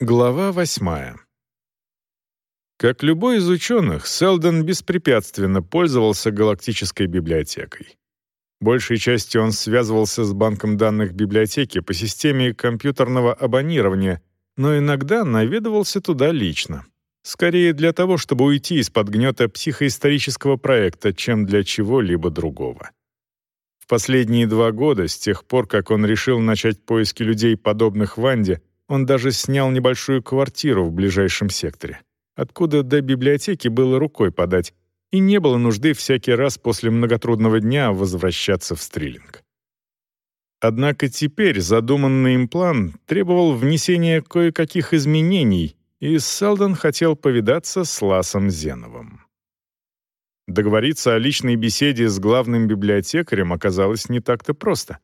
Глава восьмая. Как любой из ученых, Селдон беспрепятственно пользовался галактической библиотекой. Большей частью он связывался с банком данных библиотеки по системе компьютерного абонирования, но иногда наведывался туда лично. Скорее для того, чтобы уйти из-под гнета психоисторического проекта, чем для чего-либо другого. В последние два года, с тех пор, как он решил начать поиски людей, подобных Ванде, он даже снял небольшую квартиру в ближайшем секторе, откуда до библиотеки было рукой подать, и не было нужды всякий раз после многотрудного дня возвращаться в Стрилинг. Однако теперь задуманный им план требовал внесения кое-каких изменений, и Селдон хотел повидаться с Ласом Зеновым. Договориться о личной беседе с главным библиотекарем оказалось не так-то просто.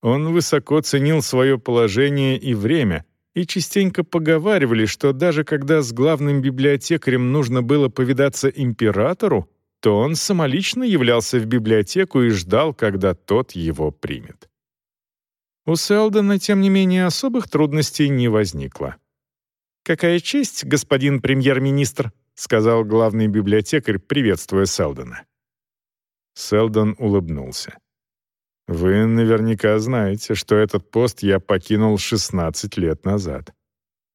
Он высоко ценил свое положение и время, и частенько поговаривали, что даже когда с главным библиотекарем нужно было повидаться императору, то он самолично являлся в библиотеку и ждал, когда тот его примет. У Селдона, тем не менее, особых трудностей не возникло. «Какая честь, господин премьер-министр», — сказал главный библиотекарь, приветствуя Селдона. Селдон улыбнулся. Вы наверняка знаете, что этот пост я покинул 16 лет назад.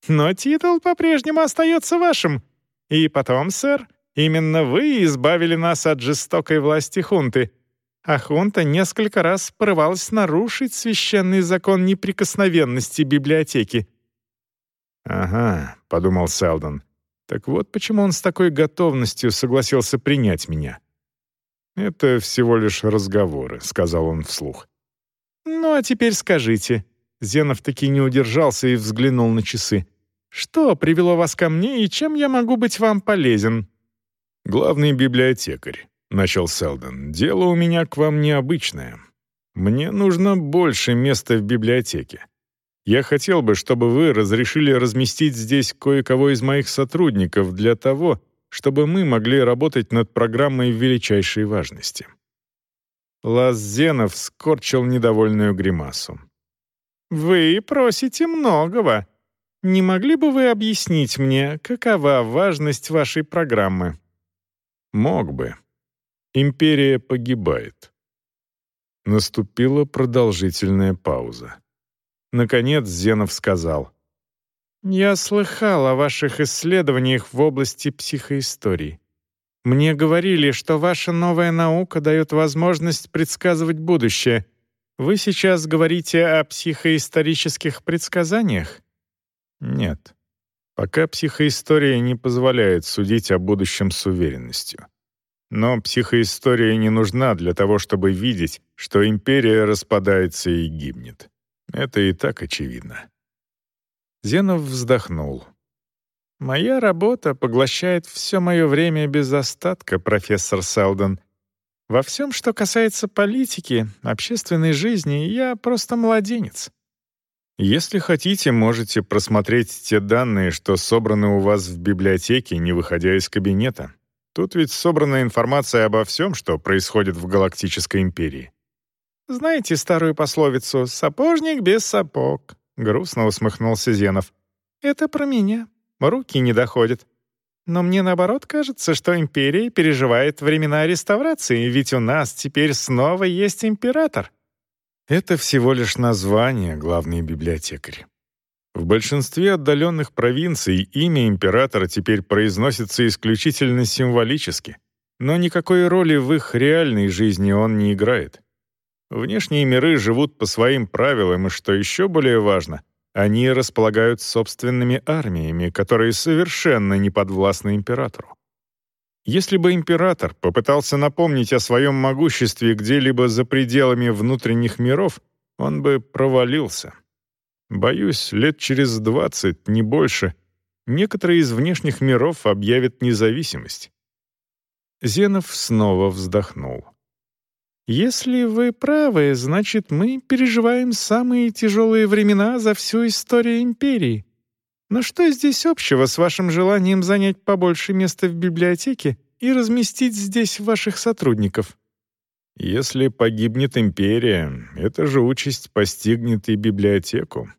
Но титул по-прежнему остается вашим. И потом, сэр, именно вы избавили нас от жестокой власти хунты. А хунта несколько раз порывалась нарушить священный закон неприкосновенности библиотеки. «Ага», — подумал Селдон. «Так вот почему он с такой готовностью согласился принять меня. «Это всего лишь разговоры», — сказал он вслух. «Ну а теперь скажите». Зенов таки не удержался и взглянул на часы. «Что привело вас ко мне и чем я могу быть вам полезен?» «Главный библиотекарь», — начал Селдон. «Дело у меня к вам необычное. Мне нужно больше места в библиотеке. Я хотел бы, чтобы вы разрешили разместить здесь кое-кого из моих сотрудников для того, чтобы мы могли работать над программой величайшей важности. Лаз Зенов скорчил недовольную гримасу. «Вы просите многого. Не могли бы вы объяснить мне, какова важность вашей программы?» «Мог бы. Империя погибает». Наступила продолжительная пауза. Наконец Зенов сказал. «Я слыхал о ваших исследованиях в области психоистории. Мне говорили, что ваша новая наука дает возможность предсказывать будущее. Вы сейчас говорите о психоисторических предсказаниях?» «Нет. Пока психоистория не позволяет судить о будущем с уверенностью. Но психоистория не нужна для того, чтобы видеть, что империя распадается и гибнет. Это и так очевидно». Зенов вздохнул. «Моя работа поглощает все мое время без остатка, профессор Селдон. Во всем, что касается политики, общественной жизни, я просто младенец. Если хотите, можете просмотреть те данные, что собраны у вас в библиотеке, не выходя из кабинета. Тут ведь собрана информация обо всем, что происходит в Галактической империи. Знаете старую пословицу «сапожник без сапог»? — грустно усмехнулся Зенов. «Это про меня. Руки не доходят. Но мне, наоборот, кажется, что империя переживает времена реставрации, ведь у нас теперь снова есть император». Это всего лишь название, главный библиотекарь. В большинстве отдаленных провинций имя императора теперь произносится исключительно символически, но никакой роли в их реальной жизни он не играет. Внешние миры живут по своим правилам, и, что еще более важно, они располагают собственными армиями, которые совершенно не подвластны императору. Если бы император попытался напомнить о своем могуществе где-либо за пределами внутренних миров, он бы провалился. Боюсь, лет через двадцать, не больше, некоторые из внешних миров объявят независимость. Зенов снова вздохнул. Если вы правы, значит, мы переживаем самые тяжелые времена за всю историю империи. Но что здесь общего с вашим желанием занять побольше места в библиотеке и разместить здесь ваших сотрудников? Если погибнет империя, эта же участь постигнет и библиотеку.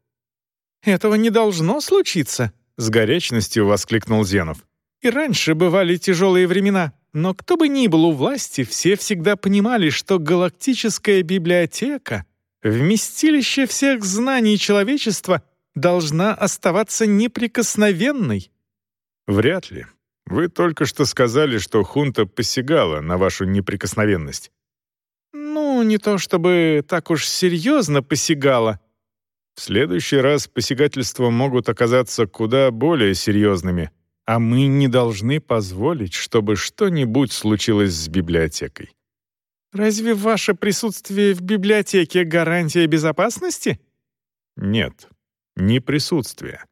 «Этого не должно случиться!» — с горячностью воскликнул Зенов. «И раньше бывали тяжелые времена, но кто бы ни был у власти, все всегда понимали, что галактическая библиотека, вместилище всех знаний человечества, должна оставаться неприкосновенной». «Вряд ли. Вы только что сказали, что хунта посягала на вашу неприкосновенность». «Ну, не то чтобы так уж серьезно посягала», в следующий раз посягательства могут оказаться куда более серьезными, а мы не должны позволить, чтобы что-нибудь случилось с библиотекой. Разве ваше присутствие в библиотеке гарантия безопасности? Нет, не присутствие.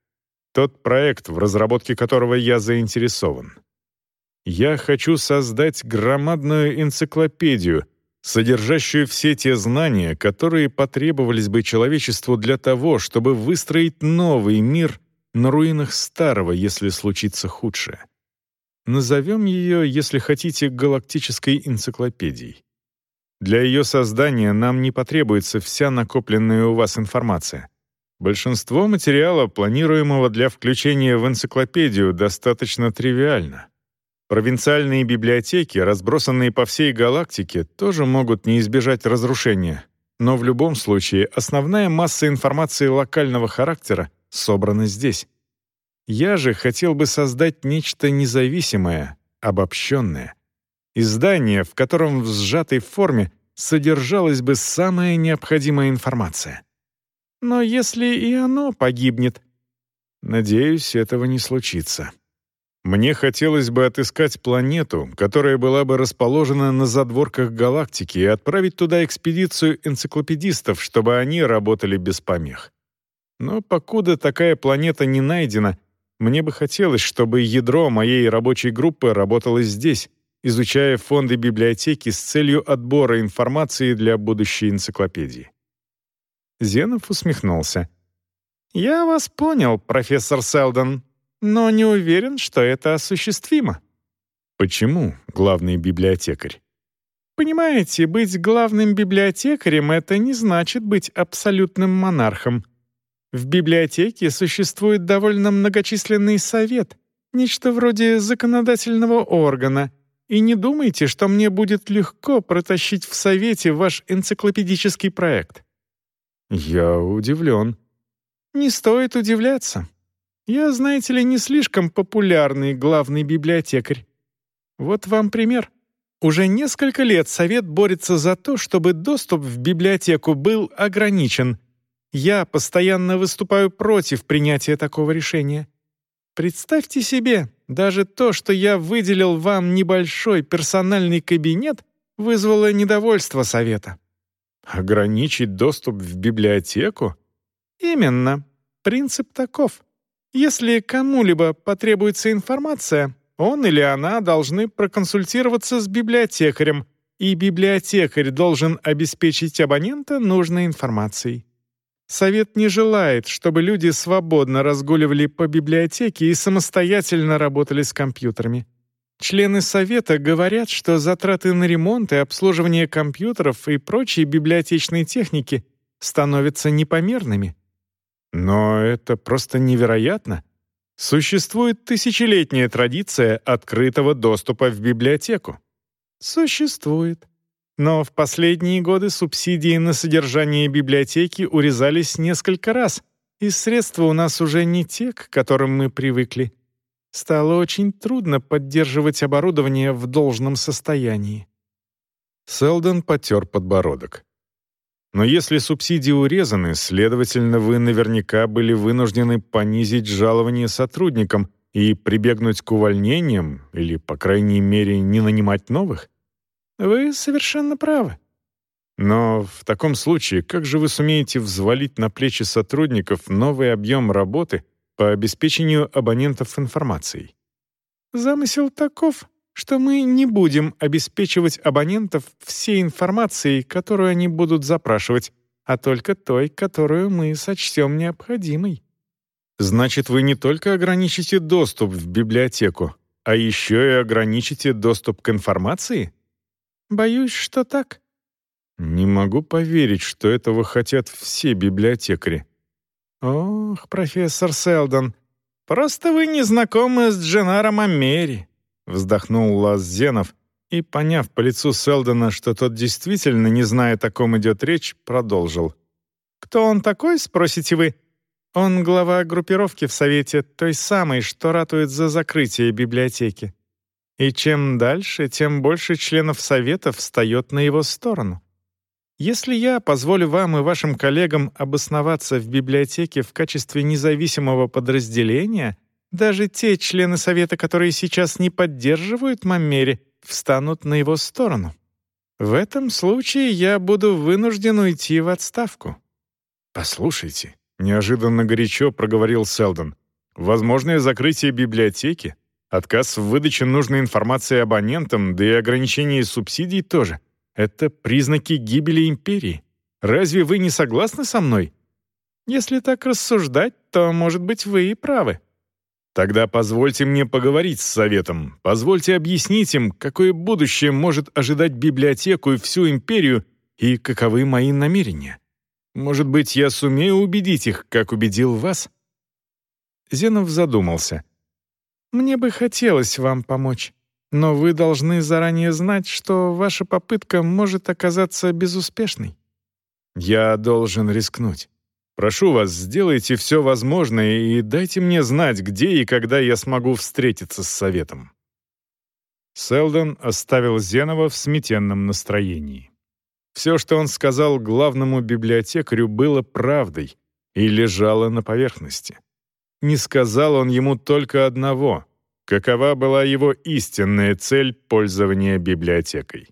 Тот проект, в разработке которого я заинтересован. Я хочу создать громадную энциклопедию, содержащую все те знания, которые потребовались бы человечеству для того, чтобы выстроить новый мир на руинах старого, если случится худшее. Назовем ее, если хотите, галактической энциклопедией. Для ее создания нам не потребуется вся накопленная у вас информация. Большинство материала, планируемого для включения в энциклопедию, достаточно тривиально. Провинциальные библиотеки, разбросанные по всей галактике, тоже могут не избежать разрушения. Но в любом случае основная масса информации локального характера собрана здесь. Я же хотел бы создать нечто независимое, обобщенное. Издание, в котором в сжатой форме содержалась бы самая необходимая информация. Но если и оно погибнет... Надеюсь, этого не случится. Мне хотелось бы отыскать планету, которая была бы расположена на задворках галактики и отправить туда экспедицию энциклопедистов, чтобы они работали без помех. Но покуда такая планета не найдена, мне бы хотелось, чтобы ядро моей рабочей группы работало здесь, изучая фонды библиотеки с целью отбора информации для будущей энциклопедии. Зенов усмехнулся. «Я вас понял, профессор Селдон но не уверен, что это осуществимо». «Почему, главный библиотекарь?» «Понимаете, быть главным библиотекарем — это не значит быть абсолютным монархом. В библиотеке существует довольно многочисленный совет, нечто вроде законодательного органа, и не думайте, что мне будет легко протащить в совете ваш энциклопедический проект». «Я удивлен». «Не стоит удивляться. Я, знаете ли, не слишком популярный главный библиотекарь. Вот вам пример. Уже несколько лет Совет борется за то, чтобы доступ в библиотеку был ограничен. Я постоянно выступаю против принятия такого решения. Представьте себе, даже то, что я выделил вам небольшой персональный кабинет, вызвало недовольство Совета. Ограничить доступ в библиотеку? Именно. Принцип таков. Если кому-либо потребуется информация, он или она должны проконсультироваться с библиотекарем, и библиотекарь должен обеспечить абонента нужной информацией. Совет не желает, чтобы люди свободно разгуливали по библиотеке и самостоятельно работали с компьютерами. Члены Совета говорят, что затраты на ремонт и обслуживание компьютеров и прочей библиотечной техники становятся непомерными. Но это просто невероятно. Существует тысячелетняя традиция открытого доступа в библиотеку. Существует. Но в последние годы субсидии на содержание библиотеки урезались несколько раз, и средства у нас уже не те, к которым мы привыкли. Стало очень трудно поддерживать оборудование в должном состоянии. Селдон потер подбородок. Но если субсидии урезаны, следовательно, вы наверняка были вынуждены понизить жалование сотрудникам и прибегнуть к увольнениям или, по крайней мере, не нанимать новых? Вы совершенно правы. Но в таком случае, как же вы сумеете взвалить на плечи сотрудников новый объем работы по обеспечению абонентов информацией? Замысел таков, что мы не будем обеспечивать абонентов всей информацией, которую они будут запрашивать, а только той, которую мы сочтем необходимой. Значит, вы не только ограничите доступ в библиотеку, а еще и ограничите доступ к информации? Боюсь, что так. Не могу поверить, что этого хотят все библиотекари. «Ох, профессор Селдон, просто вы не знакомы с Дженаром Амери», — вздохнул Лаззенов и, поняв по лицу Селдона, что тот действительно не знает, о ком идет речь, продолжил. «Кто он такой, спросите вы? Он глава группировки в Совете, той самой, что ратует за закрытие библиотеки. И чем дальше, тем больше членов Совета встает на его сторону. Если я позволю вам и вашим коллегам обосноваться в библиотеке в качестве независимого подразделения, даже те члены Совета, которые сейчас не поддерживают Маммери, встанут на его сторону. В этом случае я буду вынужден уйти в отставку. Послушайте, Неожиданно горячо проговорил Селдон. Возможное закрытие библиотеки, отказ в выдаче нужной информации абонентам, да и ограничение субсидий тоже. Это признаки гибели империи. Разве вы не согласны со мной? Если так рассуждать, то, может быть, вы и правы. Тогда позвольте мне поговорить с советом. Позвольте объяснить им, какое будущее может ожидать библиотеку и всю империю и каковы мои намерения. Может быть, я сумею убедить их, как убедил вас?» Зенов задумался. «Мне бы хотелось вам помочь, но вы должны заранее знать, что ваша попытка может оказаться безуспешной». «Я должен рискнуть. Прошу вас, сделайте все возможное и дайте мне знать, где и когда я смогу встретиться с советом». Селдон оставил Зенова в сметенном настроении. Все, что он сказал главному библиотекарю, было правдой и лежало на поверхности. Не сказал он ему только одного — какова была его истинная цель пользования библиотекой.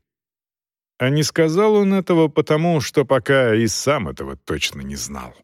А не сказал он этого потому, что пока и сам этого точно не знал.